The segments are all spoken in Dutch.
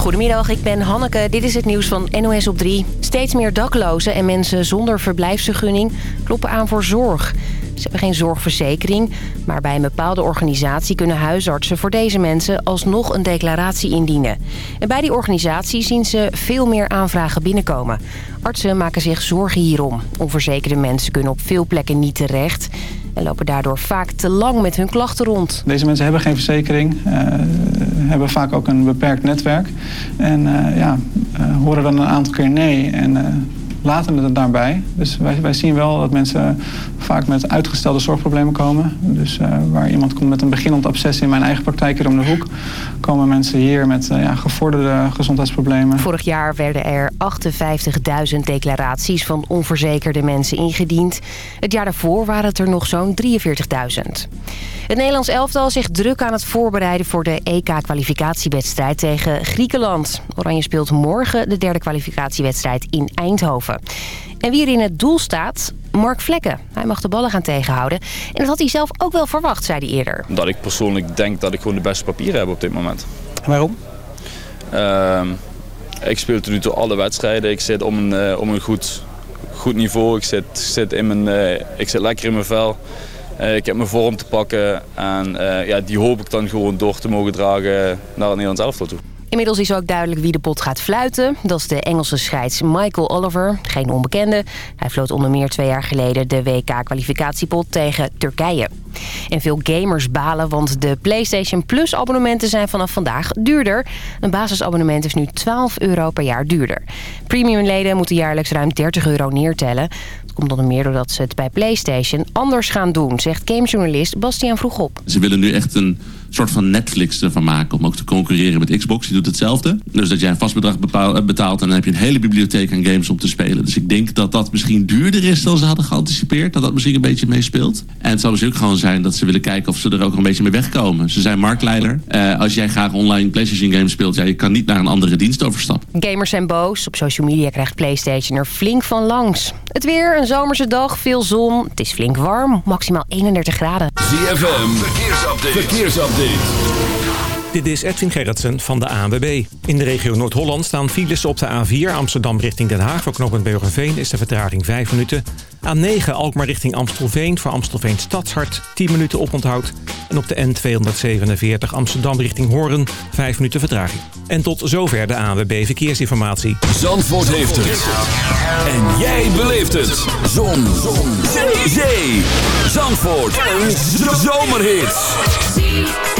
Goedemiddag, ik ben Hanneke. Dit is het nieuws van NOS op 3. Steeds meer daklozen en mensen zonder verblijfsvergunning kloppen aan voor zorg. Ze hebben geen zorgverzekering, maar bij een bepaalde organisatie kunnen huisartsen voor deze mensen alsnog een declaratie indienen. En bij die organisatie zien ze veel meer aanvragen binnenkomen. Artsen maken zich zorgen hierom. Onverzekerde mensen kunnen op veel plekken niet terecht en lopen daardoor vaak te lang met hun klachten rond. Deze mensen hebben geen verzekering, uh, hebben vaak ook een beperkt netwerk en uh, ja, uh, horen dan een aantal keer nee. En, laten het daarbij. Dus wij, wij zien wel dat mensen vaak met uitgestelde zorgproblemen komen. Dus uh, waar iemand komt met een beginnend obsessie in mijn eigen praktijk hier om de hoek... komen mensen hier met uh, ja, gevorderde gezondheidsproblemen. Vorig jaar werden er 58.000 declaraties van onverzekerde mensen ingediend. Het jaar daarvoor waren het er nog zo'n 43.000. Het Nederlands elftal zich druk aan het voorbereiden voor de EK-kwalificatiewedstrijd tegen Griekenland. Oranje speelt morgen de derde kwalificatiewedstrijd in Eindhoven. En wie er in het doel staat, Mark Vlekken. Hij mag de ballen gaan tegenhouden. En dat had hij zelf ook wel verwacht, zei hij eerder. Dat ik persoonlijk denk dat ik gewoon de beste papieren heb op dit moment. waarom? Uh, ik speel tot nu toe alle wedstrijden. Ik zit om een, uh, om een goed, goed niveau. Ik zit, zit in mijn, uh, ik zit lekker in mijn vel. Uh, ik heb mijn vorm te pakken en uh, ja, die hoop ik dan gewoon door te mogen dragen naar het Nederlands elftal toe. Inmiddels is ook duidelijk wie de pot gaat fluiten. Dat is de Engelse scheids Michael Oliver, geen onbekende. Hij floot onder meer twee jaar geleden de WK-kwalificatiepot tegen Turkije. En veel gamers balen, want de PlayStation Plus abonnementen zijn vanaf vandaag duurder. Een basisabonnement is nu 12 euro per jaar duurder. Premiumleden moeten jaarlijks ruim 30 euro neertellen. Dat komt onder meer doordat ze het bij PlayStation anders gaan doen, zegt gamejournalist Bastiaan Vroegop. Ze willen nu echt een soort van Netflix ervan maken om ook te concurreren met Xbox. Die doet hetzelfde. Dus dat jij een vast bedrag betaalt en dan heb je een hele bibliotheek aan games om te spelen. Dus ik denk dat dat misschien duurder is dan ze hadden geanticipeerd. Dat dat misschien een beetje meespeelt. En het zal dus ook gewoon zijn dat ze willen kijken of ze er ook een beetje mee wegkomen. Ze zijn marktleider. Uh, als jij graag online PlayStation games speelt, ja, je kan niet naar een andere dienst overstappen. Gamers zijn boos. Op social media krijgt PlayStation er flink van langs. Het weer, een zomerse dag, veel zon. Het is flink warm, maximaal 31 graden. ZFM, verkeersupdate. verkeersupdate. Update. Dit is Edwin Gerritsen van de ANWB. In de regio Noord-Holland staan files op de A4 Amsterdam richting Den Haag. Voor knooppunt Burgerveen is de vertraging 5 minuten. A9 Alkmaar richting Amstelveen voor Amstelveen Stadshart 10 minuten oponthoud. En op de N247 Amsterdam richting Hoorn 5 minuten vertraging. En tot zover de ANWB Verkeersinformatie. Zandvoort heeft het. En jij beleeft het. Zon. Zon. Zee. Zandvoort. Een zomerhit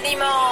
你们。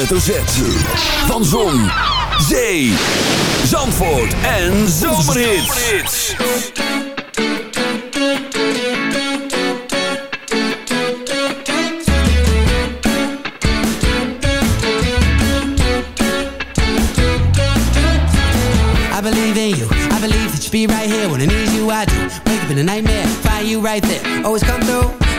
Hoofdletter Z. Van Zon, Zee, Zandvoort en Zomerhits. I believe in you. I believe that you be right here when I need you. I do. Wake up in a nightmare, find you right there. Always come through.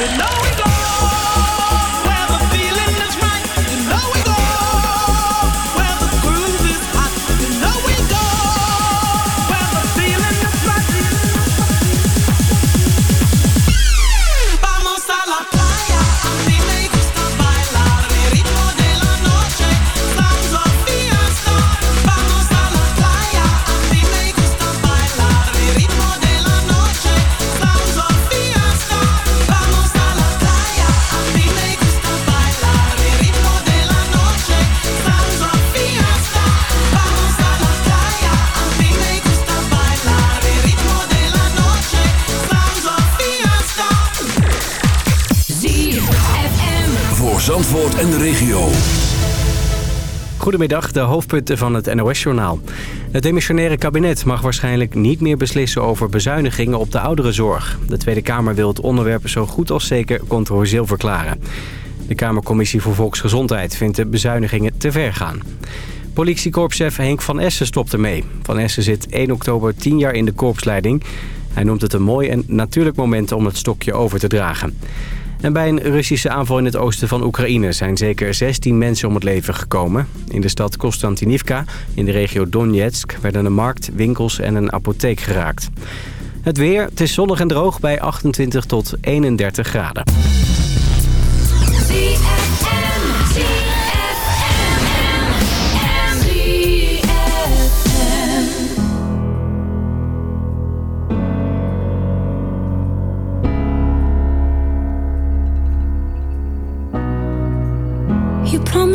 No! Goedemiddag, de hoofdpunten van het NOS-journaal. Het demissionaire kabinet mag waarschijnlijk niet meer beslissen over bezuinigingen op de ouderenzorg. De Tweede Kamer wil het onderwerp zo goed als zeker controversieel verklaren. De Kamercommissie voor Volksgezondheid vindt de bezuinigingen te ver gaan. Politiekorpschef Henk van Essen stopt ermee. Van Essen zit 1 oktober 10 jaar in de korpsleiding. Hij noemt het een mooi en natuurlijk moment om het stokje over te dragen. En bij een Russische aanval in het oosten van Oekraïne zijn zeker 16 mensen om het leven gekomen. In de stad Konstantinivka, in de regio Donetsk, werden een markt, winkels en een apotheek geraakt. Het weer, het is zonnig en droog bij 28 tot 31 graden.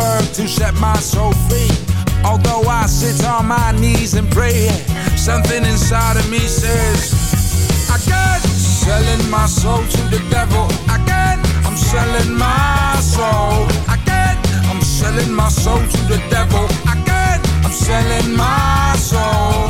I have to set my soul free. Although I sit on my knees and pray, something inside of me says, Again, selling my soul to the devil. Again, I'm selling my soul. Again, I'm selling my soul to the devil. Again, I'm selling my soul.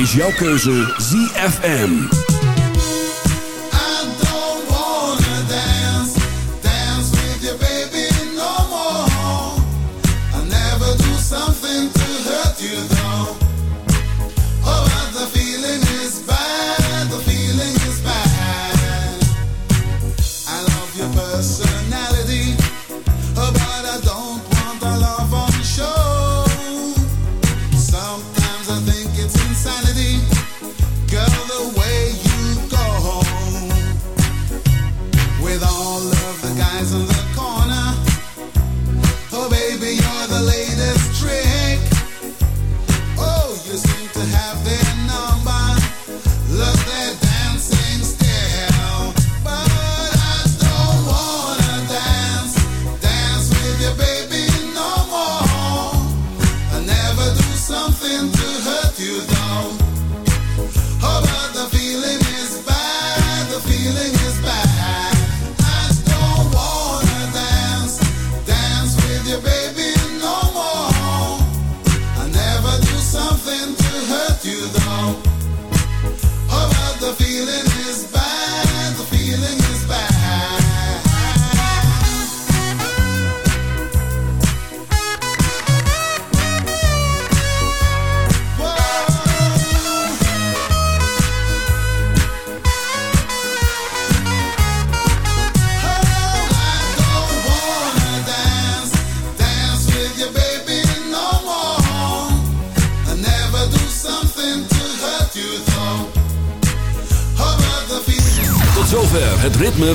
Is jouw keuze, ZFM. I don't wanna dance, dance with your baby no more. I never do something to hurt you.